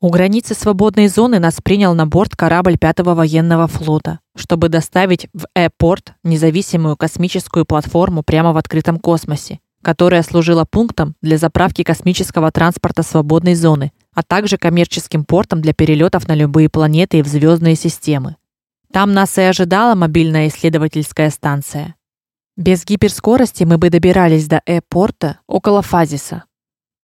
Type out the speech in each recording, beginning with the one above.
У границы свободной зоны нас принял на борт корабль пятого военного флота, чтобы доставить в Э-порт независимую космическую платформу прямо в открытом космосе, которая служила пунктом для заправки космического транспорта свободной зоны, а также коммерческим портом для перелетов на любые планеты и в звездные системы. Там нас и ожидала мобильная исследовательская станция. Без гиперскорости мы бы добирались до Э-порта около Фазиса,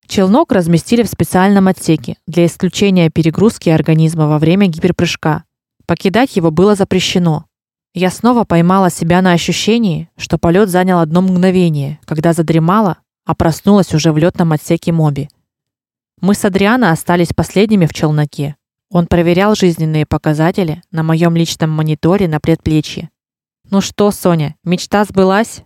Челнок разместили в специальном отсеке для исключения перегрузки организма во время гиперпрыжка. Покидать его было запрещено. Я снова поймала себя на ощущении, что полет занял одно мгновение, когда задремала, а проснулась уже в лётном отсеке Моби. Мы с Адриана остались последними в челноке. Он проверял жизненные показатели на моем личном мониторе на предплечье. Ну что, Соня, мечта сбылась?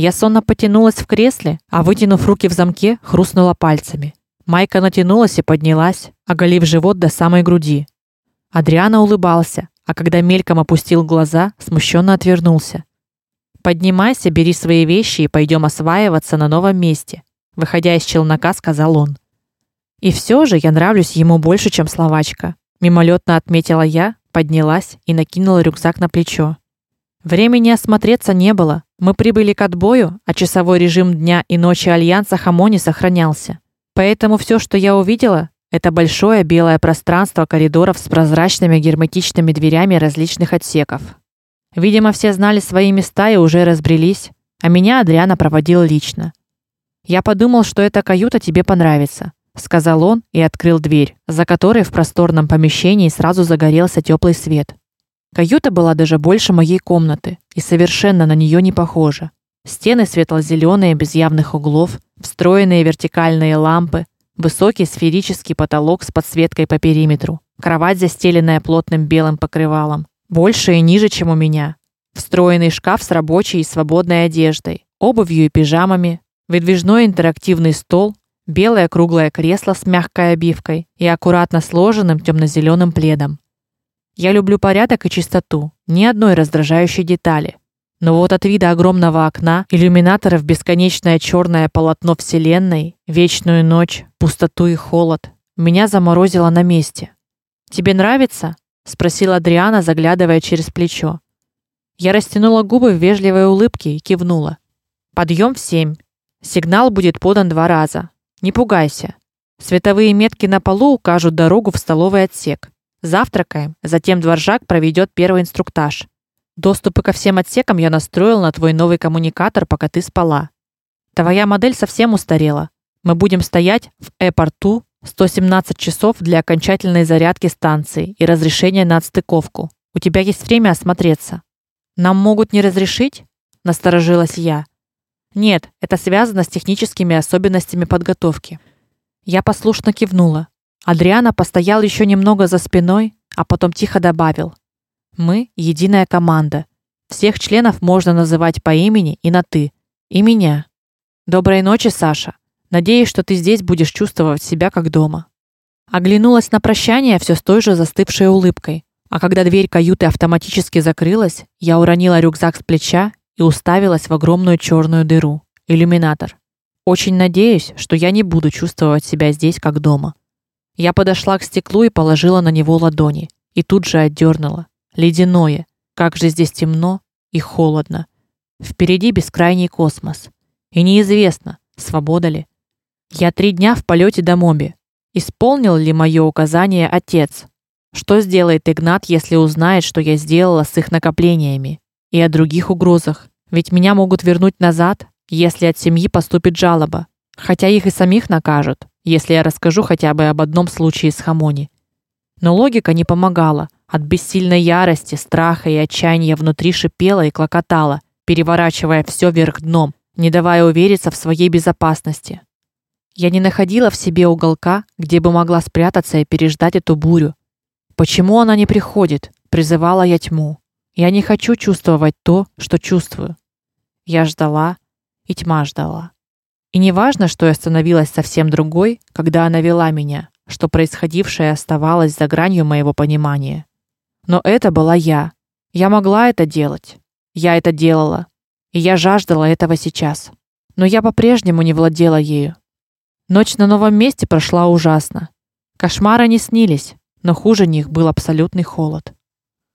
Я сонно потянулась в кресле, а вытянув руки в замке, хрустнула пальцами. Майка натянулась и поднялась, оголив живот до самой груди. Адриана улыбался, а когда мельком опустил глаза, смущенно отвернулся. Поднимайся, бери свои вещи и пойдем осваиваться на новом месте, выходя из челнока, сказал он. И все же я нравлюсь ему больше, чем словачка, мимолетно отметила я, поднялась и накинула рюкзак на плечо. Времени осмотреться не было. Мы прибыли к отбою, а часовой режим дня и ночи альянса Хамони сохранялся. Поэтому все, что я увидела, это большое белое пространство коридоров с прозрачными герметичными дверями различных отсеков. Видимо, все знали свои места и уже разбрелись, а меня Адриана проводил лично. Я подумал, что эта каюта тебе понравится, сказал он и открыл дверь, за которой в просторном помещении сразу загорелся теплый свет. Каюта была даже больше моей комнаты и совершенно на нее не похожа. Стены светло зеленые без явных углов, встроенные вертикальные лампы, высокий сферический потолок с подсветкой по периметру, кровать, застеленная плотным белым покрывалом, больше и ниже, чем у меня. Встроенный шкаф с рабочей и свободной одеждой, обувью и пижамами, выдвижной интерактивный стол, белое круглое кресло с мягкой обивкой и аккуратно сложенным темно зеленым пледом. Я люблю порядок и чистоту, ни одной раздражающей детали. Но вот от вида огромного окна, иллюминаторов бесконечное черное полотно вселенной, вечную ночь, пустоту и холод, меня заморозило на месте. Тебе нравится? спросила Адриана, заглядывая через плечо. Я растянула губы в вежливой улыбке и кивнула. Подъем в семь. Сигнал будет подан два раза. Не пугайся. Световые метки на полу укажут дорогу в столовый отсек. Завтракаем, затем дворжак проведет первый инструктаж. Доступы ко всем отсекам я настроил на твой новый коммуникатор, пока ты спала. Твоя модель совсем устарела. Мы будем стоять в э-порту 117 часов для окончательной зарядки станции и разрешения на отстыковку. У тебя есть время осмотреться. Нам могут не разрешить? насторожилась я. Нет, это связано с техническими особенностями подготовки. Я послушно кивнула. Адриана постоял еще немного за спиной, а потом тихо добавил: "Мы единая команда. Всех членов можно называть по имени и на ты. И меня. Доброй ночи, Саша. Надеюсь, что ты здесь будешь чувствовать себя как дома". Оглянулась на прощание все с той же застывшей улыбкой. А когда дверь каюты автоматически закрылась, я уронила рюкзак с плеча и уставилась в огромную черную дыру иллюминатор. Очень надеюсь, что я не буду чувствовать себя здесь как дома. Я подошла к стеклу и положила на него ладони, и тут же отдернула. Ледяное. Как же здесь темно и холодно. Впереди бескрайний космос. И неизвестно, свобода ли. Я три дня в полете до Моби. Исполнил ли мое указание отец? Что сделает Игнат, если узнает, что я сделала с их накоплениями? И о других угрозах. Ведь меня могут вернуть назад, если от семьи поступит жалоба. Хотя их и самих накажут если я расскажу хотя бы об одном случае с Хамони. Но логика не помогала. От бессильной ярости, страха и отчаяния внутри шипела и клокотала, переворачивая все вверх дном, не давая увериться в своей безопасности. Я не находила в себе уголка, где бы могла спрятаться и переждать эту бурю. Почему она не приходит? призывала я тьму. Я не хочу чувствовать то, что чувствую. Я ждала, и тьма ждала. И не важно, что я становилась совсем другой, когда она вела меня, что происходившее оставалось за гранью моего понимания. Но это была я. Я могла это делать. Я это делала. И я жаждала этого сейчас. Но я по-прежнему не владела ею. Ночь на новом месте прошла ужасно. Кошмары не снились, но хуже них был абсолютный холод.